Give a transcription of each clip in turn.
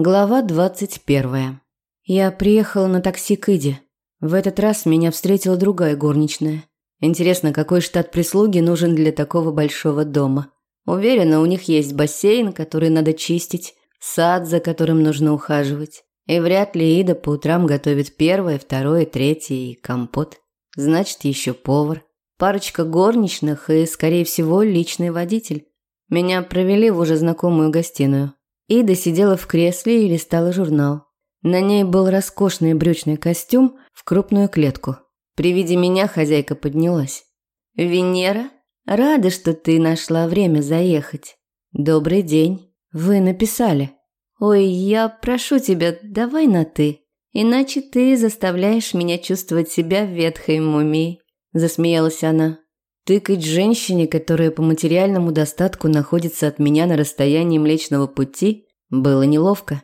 Глава двадцать первая. Я приехала на такси к Иде. В этот раз меня встретила другая горничная. Интересно, какой штат прислуги нужен для такого большого дома? Уверена, у них есть бассейн, который надо чистить, сад, за которым нужно ухаживать. И вряд ли Ида по утрам готовит первое, второе, третье и компот. Значит, еще повар. Парочка горничных и, скорее всего, личный водитель. Меня провели в уже знакомую гостиную. Ида сидела в кресле и листала журнал. На ней был роскошный брючный костюм в крупную клетку. При виде меня хозяйка поднялась. «Венера, рада, что ты нашла время заехать. Добрый день. Вы написали. Ой, я прошу тебя, давай на «ты». Иначе ты заставляешь меня чувствовать себя ветхой мумией», – засмеялась она. Тыкать женщине, которая по материальному достатку находится от меня на расстоянии Млечного Пути, было неловко.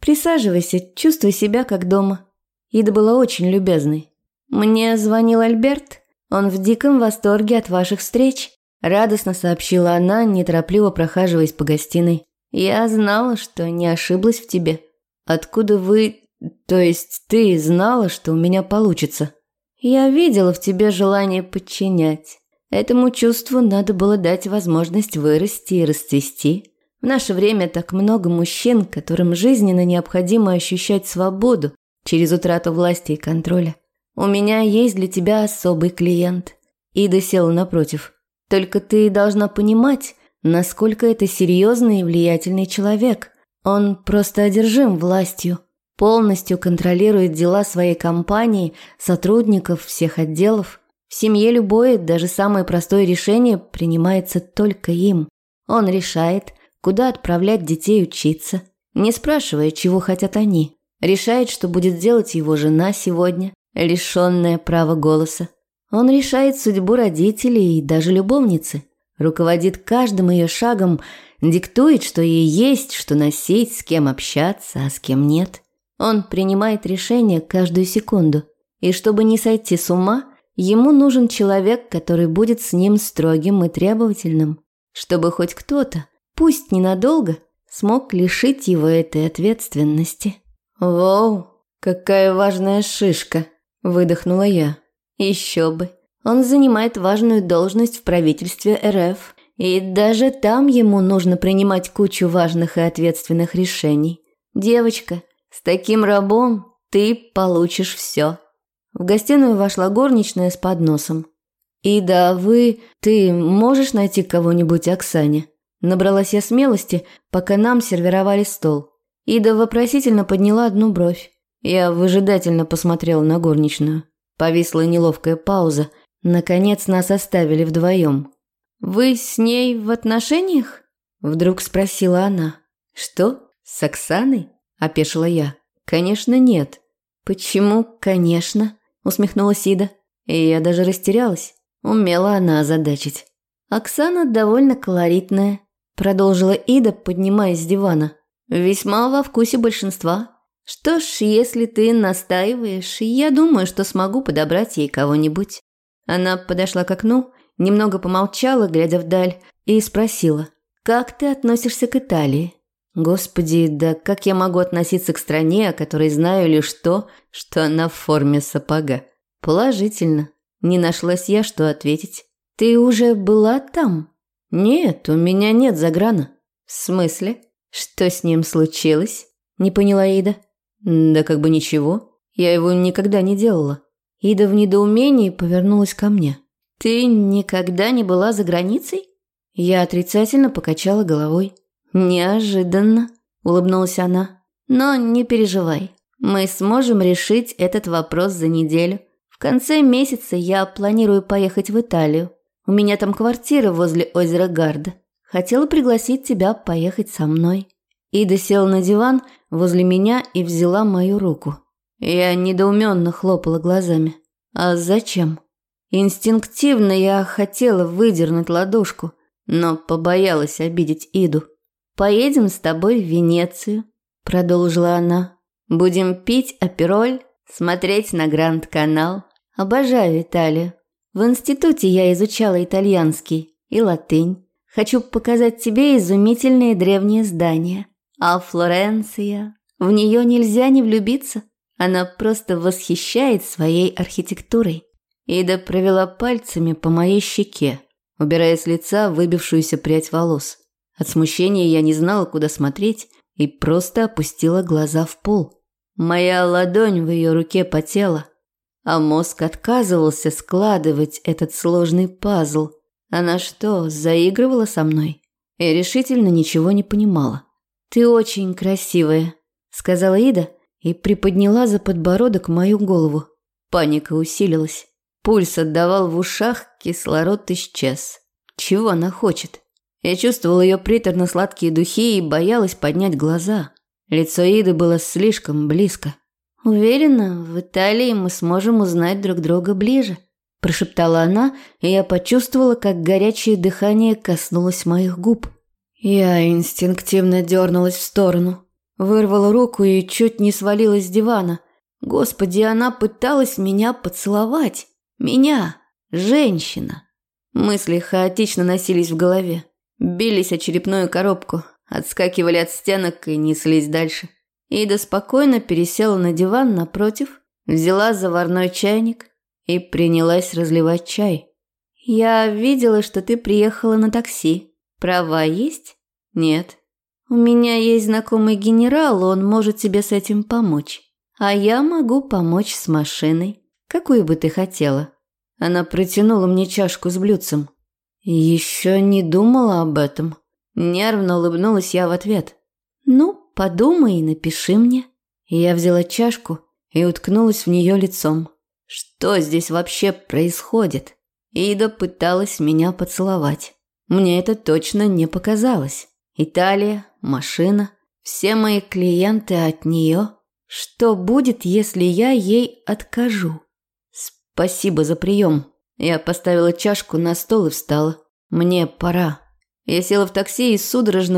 «Присаживайся, чувствуй себя как дома». Ида была очень любезной. «Мне звонил Альберт. Он в диком восторге от ваших встреч», – радостно сообщила она, неторопливо прохаживаясь по гостиной. «Я знала, что не ошиблась в тебе. Откуда вы... То есть ты знала, что у меня получится?» «Я видела в тебе желание подчинять». Этому чувству надо было дать возможность вырасти и расцвести. В наше время так много мужчин, которым жизненно необходимо ощущать свободу через утрату власти и контроля. У меня есть для тебя особый клиент. Ида села напротив. Только ты должна понимать, насколько это серьезный и влиятельный человек. Он просто одержим властью, полностью контролирует дела своей компании, сотрудников всех отделов – в семье любое, даже самое простое решение принимается только им. Он решает, куда отправлять детей учиться, не спрашивая, чего хотят они. Решает, что будет делать его жена сегодня, лишенная права голоса. Он решает судьбу родителей и даже любовницы. Руководит каждым ее шагом, диктует, что ей есть, что носить, с кем общаться, а с кем нет. Он принимает решения каждую секунду. И чтобы не сойти с ума – Ему нужен человек, который будет с ним строгим и требовательным, чтобы хоть кто-то, пусть ненадолго, смог лишить его этой ответственности. «Воу, какая важная шишка!» – выдохнула я. «Еще бы. Он занимает важную должность в правительстве РФ, и даже там ему нужно принимать кучу важных и ответственных решений. Девочка, с таким рабом ты получишь все». В гостиную вошла горничная с подносом. «Ида, вы... Ты можешь найти кого-нибудь Оксане?» Набралась я смелости, пока нам сервировали стол. Ида вопросительно подняла одну бровь. Я выжидательно посмотрела на горничную. Повисла неловкая пауза. Наконец нас оставили вдвоем. «Вы с ней в отношениях?» Вдруг спросила она. «Что? С Оксаной?» – опешила я. «Конечно, нет». «Почему «конечно»?» Усмехнулась Ида. И я даже растерялась. Умела она озадачить. Оксана довольно колоритная, продолжила Ида, поднимаясь с дивана. Весьма во вкусе большинства. Что ж, если ты настаиваешь, я думаю, что смогу подобрать ей кого-нибудь. Она подошла к окну, немного помолчала, глядя вдаль, и спросила: "Как ты относишься к Италии?" Господи, да как я могу относиться к стране, о которой знаю лишь то, что она в форме сапога? Положительно. Не нашлась я, что ответить. Ты уже была там? Нет, у меня нет заграна. В смысле? Что с ним случилось? Не поняла Ида. Да как бы ничего. Я его никогда не делала. Ида в недоумении повернулась ко мне. Ты никогда не была за границей? Я отрицательно покачала головой. «Неожиданно», – улыбнулась она. «Но не переживай, мы сможем решить этот вопрос за неделю. В конце месяца я планирую поехать в Италию. У меня там квартира возле озера Гарда. Хотела пригласить тебя поехать со мной». Ида села на диван возле меня и взяла мою руку. Я недоуменно хлопала глазами. «А зачем?» Инстинктивно я хотела выдернуть ладошку, но побоялась обидеть Иду. «Поедем с тобой в Венецию», – продолжила она. «Будем пить апероль, смотреть на Гранд-канал. Обожаю Италию. В институте я изучала итальянский и латынь. Хочу показать тебе изумительные древние здания. А Флоренция, в нее нельзя не влюбиться. Она просто восхищает своей архитектурой. Ида провела пальцами по моей щеке, убирая с лица выбившуюся прядь волос. От смущения я не знала, куда смотреть, и просто опустила глаза в пол. Моя ладонь в ее руке потела, а мозг отказывался складывать этот сложный пазл. Она что, заигрывала со мной? Я решительно ничего не понимала. «Ты очень красивая», – сказала Ида и приподняла за подбородок мою голову. Паника усилилась. Пульс отдавал в ушах, кислород исчез. Чего она хочет? Я чувствовала ее приторно-сладкие духи и боялась поднять глаза. Лицо Иды было слишком близко. «Уверена, в Италии мы сможем узнать друг друга ближе», – прошептала она, и я почувствовала, как горячее дыхание коснулось моих губ. Я инстинктивно дернулась в сторону, вырвала руку и чуть не свалилась с дивана. Господи, она пыталась меня поцеловать. Меня, женщина. Мысли хаотично носились в голове. Бились о черепную коробку, отскакивали от стенок и неслись дальше. Ида спокойно пересела на диван напротив, взяла заварной чайник и принялась разливать чай. «Я видела, что ты приехала на такси. Права есть?» «Нет». «У меня есть знакомый генерал, он может тебе с этим помочь. А я могу помочь с машиной. Какую бы ты хотела?» Она протянула мне чашку с блюдцем. Еще не думала об этом. Нервно улыбнулась я в ответ. Ну, подумай и напиши мне. Я взяла чашку и уткнулась в нее лицом. Что здесь вообще происходит? Ида пыталась меня поцеловать. Мне это точно не показалось. Италия, машина, все мои клиенты от нее. Что будет, если я ей откажу? Спасибо за прием. Я поставила чашку на стол и встала. Мне пора. Я села в такси и судорожно